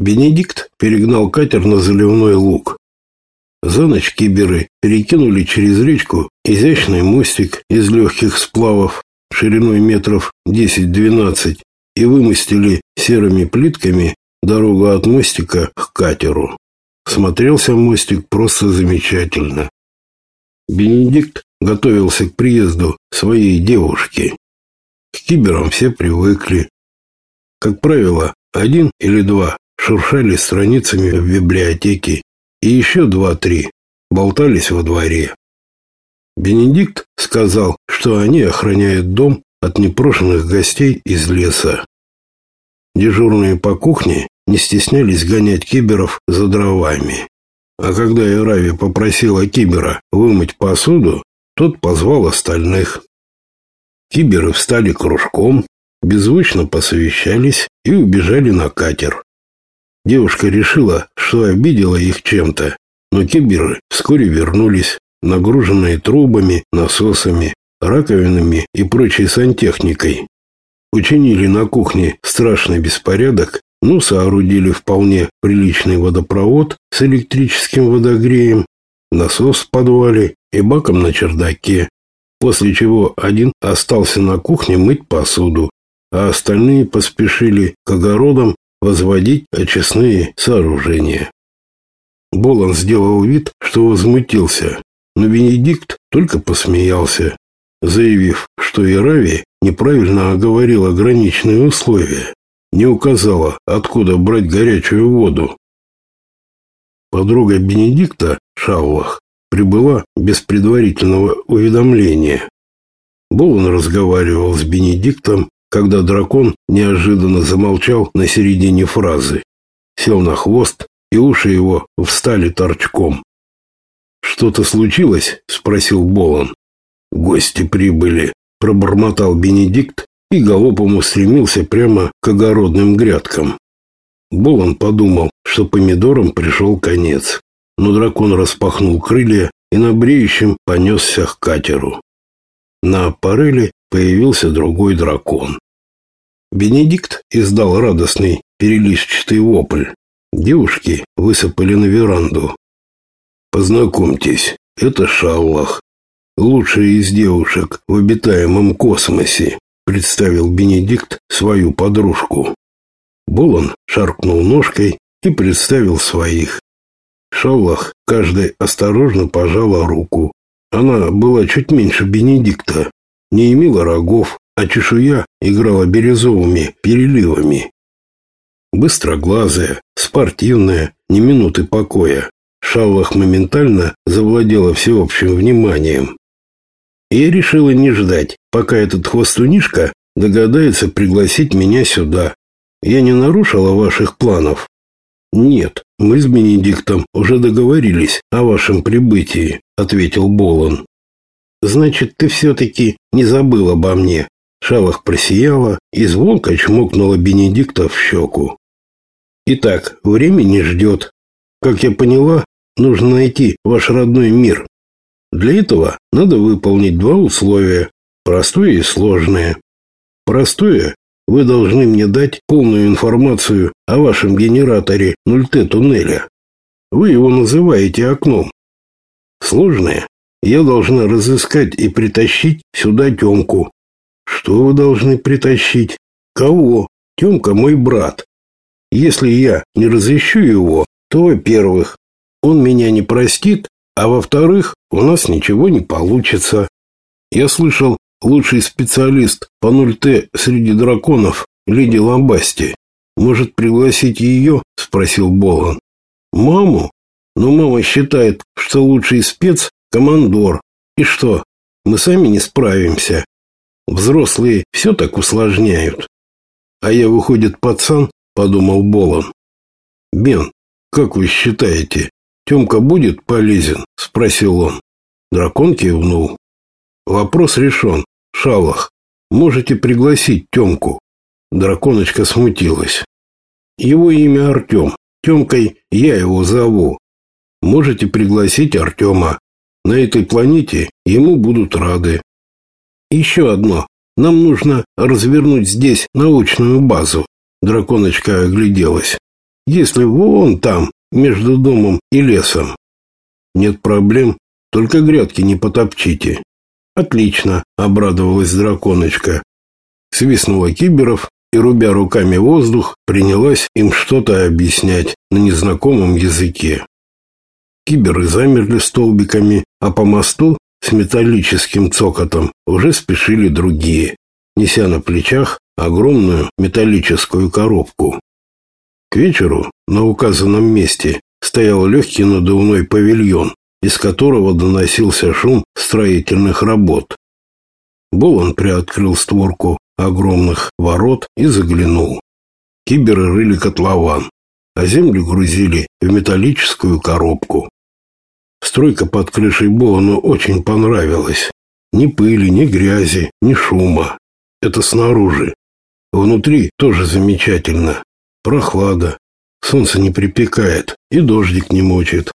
Бенедикт перегнал катер на заливной луг. За ночь киберы перекинули через речку изящный мостик из легких сплавов шириной метров 10-12 и вымостили серыми плитками дорогу от мостика к катеру. Смотрелся мостик просто замечательно. Бенедикт готовился к приезду своей девушки. К киберам все привыкли. Как правило, один или два шуршали страницами в библиотеке, и еще два-три болтались во дворе. Бенедикт сказал, что они охраняют дом от непрошенных гостей из леса. Дежурные по кухне не стеснялись гонять киберов за дровами. А когда Ирави попросила кибера вымыть посуду, тот позвал остальных. Киберы встали кружком, беззвучно посовещались и убежали на катер. Девушка решила, что обидела их чем-то, но киберы вскоре вернулись, нагруженные трубами, насосами, раковинами и прочей сантехникой. Учинили на кухне страшный беспорядок, но соорудили вполне приличный водопровод с электрическим водогреем, насос в подвале и баком на чердаке, после чего один остался на кухне мыть посуду, а остальные поспешили к огородам возводить очистные сооружения. Болон сделал вид, что возмутился, но Бенедикт только посмеялся, заявив, что Ирави неправильно оговорила граничные условия, не указала, откуда брать горячую воду. Подруга Бенедикта, Шаллах, прибыла без предварительного уведомления. Болон разговаривал с Бенедиктом когда дракон неожиданно замолчал на середине фразы, сел на хвост, и уши его встали торчком. «Что-то случилось?» — спросил Болон. «Гости прибыли», — пробормотал Бенедикт и галопом устремился прямо к огородным грядкам. Болон подумал, что помидорам пришел конец, но дракон распахнул крылья и на бреющем понесся к катеру. На аппареле появился другой дракон. Бенедикт издал радостный перелистчатый вопль. Девушки высыпали на веранду. «Познакомьтесь, это Шаллах, лучшая из девушек в обитаемом космосе», представил Бенедикт свою подружку. Болон шаркнул ножкой и представил своих. Шаллах каждой осторожно пожала руку. Она была чуть меньше Бенедикта, не имела рогов, а чешуя играла бирюзовыми переливами. Быстроглазая, спортивная, ни минуты покоя, Шаллах моментально завладела всеобщим вниманием. Я решила не ждать, пока этот хвостунишка догадается пригласить меня сюда. Я не нарушила ваших планов. Нет, мы с Бенедиктом уже договорились о вашем прибытии, ответил Болон. Значит, ты все-таки не забыл обо мне. Шалах просияла и звонко чмокнула Бенедикта в щеку. Итак, время не ждет. Как я поняла, нужно найти ваш родной мир. Для этого надо выполнить два условия, простое и сложное. Простое вы должны мне дать полную информацию о вашем генераторе 0Т туннеля. Вы его называете окном. Сложное я должна разыскать и притащить сюда Тёмку. Что вы должны притащить? Кого? Тёмка мой брат. Если я не разыщу его, то, во-первых, он меня не простит, а во-вторых, у нас ничего не получится. Я слышал, лучший специалист по 0Т среди драконов, леди Ламбасти. Может, пригласить ее? спросил Болан. Маму? Но мама считает, что лучший спец командор. И что, мы сами не справимся? Взрослые все так усложняют. А я, выходит, пацан, подумал Болон. Бен, как вы считаете, Тёмка будет полезен? Спросил он. Дракон кивнул. Вопрос решен. Шалах, можете пригласить Тёмку. Драконочка смутилась. Его имя Артём. Тёмкой я его зову. Можете пригласить Артёма. На этой планете ему будут рады. Еще одно. Нам нужно развернуть здесь научную базу. Драконочка огляделась. если вон там, между домом и лесом. Нет проблем, только грядки не потопчите. Отлично, обрадовалась драконочка. Свистнула киберов и, рубя руками воздух, принялась им что-то объяснять на незнакомом языке. Киберы замерли столбиками, а по мосту с металлическим цокотом уже спешили другие, неся на плечах огромную металлическую коробку. К вечеру на указанном месте стоял легкий надувной павильон, из которого доносился шум строительных работ. Болон приоткрыл створку огромных ворот и заглянул. Киберы рыли котлован, а землю грузили в металлическую коробку. Стройка под крышей Болону очень понравилась. Ни пыли, ни грязи, ни шума. Это снаружи. Внутри тоже замечательно. Прохлада. Солнце не припекает и дождик не мочит.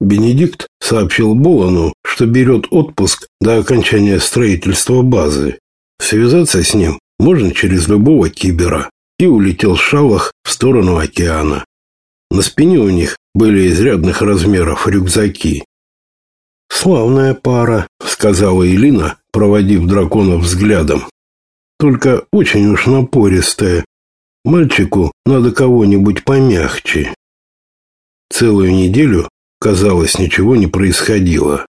Бенедикт сообщил Болону, что берет отпуск до окончания строительства базы. Связаться с ним можно через любого кибера и улетел шалах в сторону океана. На спине у них были изрядных размеров рюкзаки. «Славная пара», — сказала Элина, проводив дракона взглядом. «Только очень уж напористая. Мальчику надо кого-нибудь помягче». Целую неделю, казалось, ничего не происходило.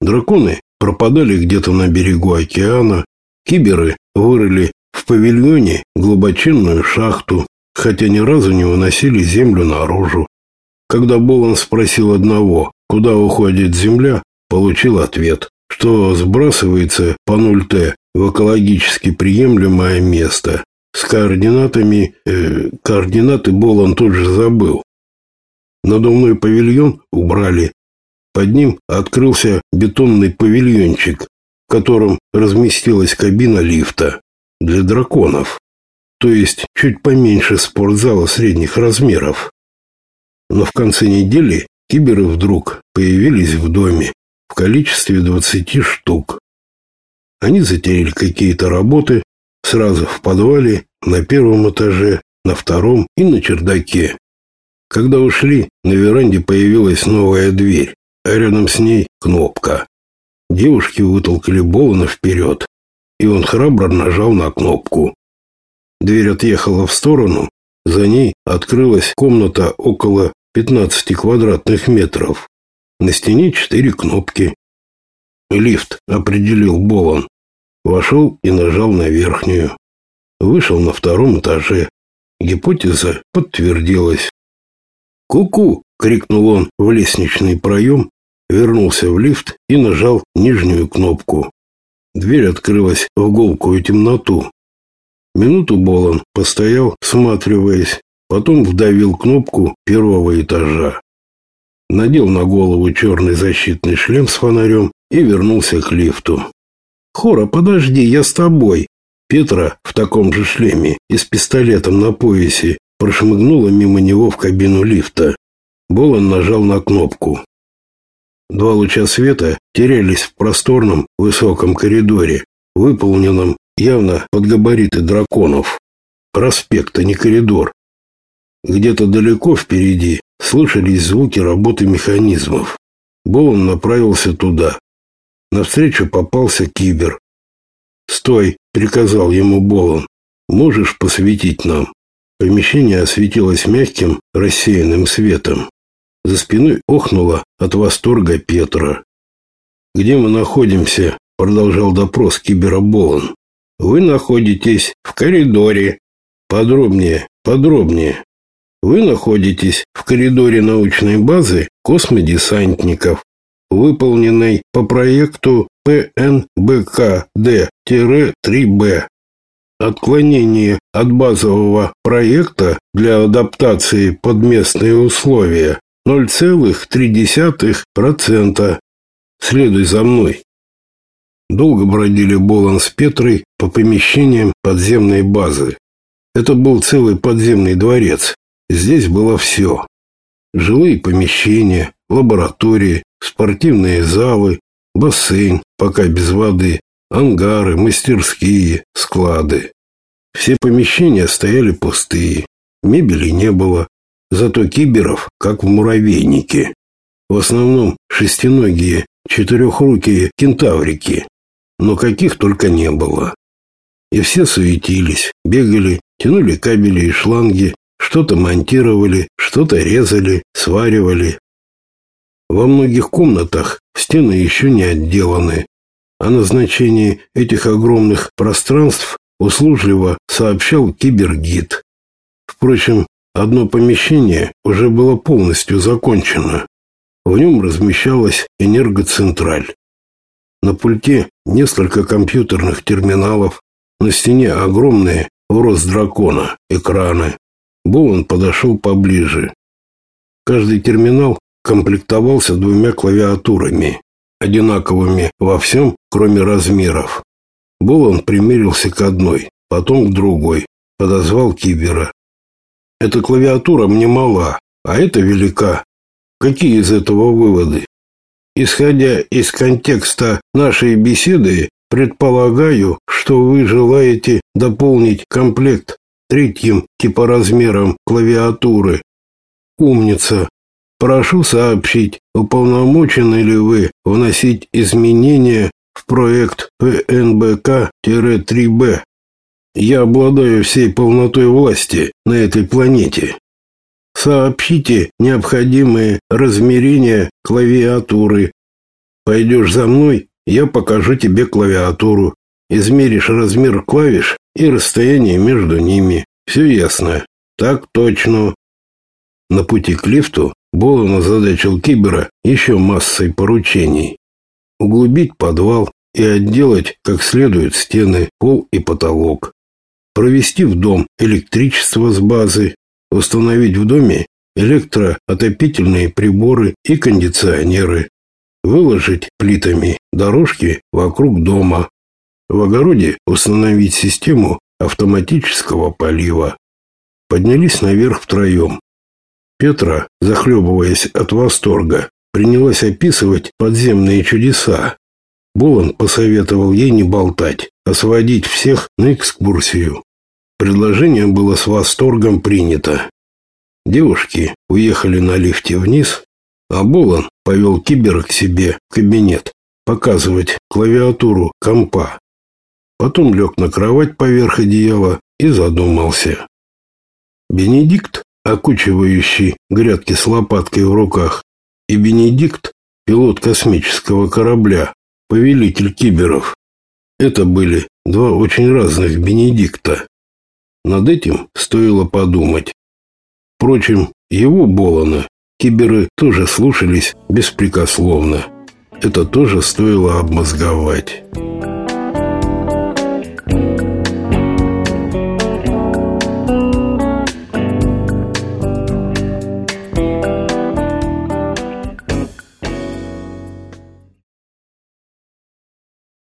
Драконы пропадали где-то на берегу океана, киберы вырыли павильоне глубоченную шахту, хотя ни разу не выносили землю наружу. Когда Болон спросил одного, куда уходит земля, получил ответ, что сбрасывается по 0Т в экологически приемлемое место. С координатами... Э, координаты Болон тут же забыл. Надувной павильон убрали. Под ним открылся бетонный павильончик, в котором разместилась кабина лифта для драконов то есть чуть поменьше спортзала средних размеров. Но в конце недели киберы вдруг появились в доме в количестве 20 штук. Они затеряли какие-то работы сразу в подвале, на первом этаже, на втором и на чердаке. Когда ушли, на веранде появилась новая дверь, а рядом с ней кнопка. Девушки вытолкали Болона вперед, и он храбро нажал на кнопку. Дверь отъехала в сторону, за ней открылась комната около 15 квадратных метров. На стене четыре кнопки. Лифт, определил Болон. Вошел и нажал на верхнюю. Вышел на втором этаже. Гипотеза подтвердилась. «Ку-ку!» — крикнул он в лестничный проем, вернулся в лифт и нажал нижнюю кнопку. Дверь открылась в голкую темноту. Минуту Болон постоял, всматриваясь, потом вдавил кнопку первого этажа. Надел на голову черный защитный шлем с фонарем и вернулся к лифту. «Хора, подожди, я с тобой!» Петра в таком же шлеме и с пистолетом на поясе прошмыгнула мимо него в кабину лифта. Болон нажал на кнопку. Два луча света терялись в просторном высоком коридоре, выполненном явно под габариты драконов. Проспект, а не коридор. Где-то далеко впереди слышались звуки работы механизмов. Боун направился туда. Навстречу попался кибер. «Стой!» — приказал ему Болон. «Можешь посветить нам?» Помещение осветилось мягким, рассеянным светом. За спиной охнуло от восторга Петра. «Где мы находимся?» — продолжал допрос кибера Болон. Вы находитесь в коридоре. Подробнее, подробнее. Вы находитесь в коридоре научной базы космодесантников, выполненной по проекту ПНБКД-3Б. Отклонение от базового проекта для адаптации под местные условия 0,3%. Следуй за мной. Долго бродили Болан с Петрой по помещениям подземной базы. Это был целый подземный дворец. Здесь было все. Жилые помещения, лаборатории, спортивные залы, бассейн, пока без воды, ангары, мастерские, склады. Все помещения стояли пустые. Мебели не было, зато киберов, как в муравейнике. В основном шестиногие, четырехрукие кентаврики, но каких только не было. И все суетились, бегали, тянули кабели и шланги, что-то монтировали, что-то резали, сваривали. Во многих комнатах стены еще не отделаны. О назначении этих огромных пространств услужливо сообщал кибергид. Впрочем, одно помещение уже было полностью закончено. В нем размещалась энергоцентраль. На пульте несколько компьютерных терминалов, на стене огромные в рост дракона экраны. Болон подошел поближе. Каждый терминал комплектовался двумя клавиатурами, одинаковыми во всем, кроме размеров. Болон примерился к одной, потом к другой, подозвал кибера. «Эта клавиатура мне мала, а эта велика. Какие из этого выводы?» Исходя из контекста нашей беседы, предполагаю, что вы желаете дополнить комплект третьим типоразмером клавиатуры. Умница. Прошу сообщить, уполномочены ли вы вносить изменения в проект ПНБК-3Б. Я обладаю всей полнотой власти на этой планете. Сообщите необходимые размерения клавиатуры. Пойдешь за мной, я покажу тебе клавиатуру. Измеришь размер клавиш и расстояние между ними. Все ясно. Так точно. На пути к лифту Болон озадачил Кибера еще массой поручений. Углубить подвал и отделать как следует стены, пол и потолок. Провести в дом электричество с базы, установить в доме электроотопительные приборы и кондиционеры, выложить плитами дорожки вокруг дома, в огороде установить систему автоматического полива. Поднялись наверх втроем. Петра, захлебываясь от восторга, принялась описывать подземные чудеса. Болон посоветовал ей не болтать, а сводить всех на экскурсию. Предложение было с восторгом принято. Девушки уехали на лифте вниз, а Болон повел Кибера к себе в кабинет показывать клавиатуру компа. Потом лег на кровать поверх одеяла и задумался. Бенедикт, окучивающий грядки с лопаткой в руках, и Бенедикт, пилот космического корабля, повелитель киберов. Это были два очень разных Бенедикта. Над этим стоило подумать. Впрочем, его Болона киберы тоже слушались беспрекословно. Это тоже стоило обмозговать.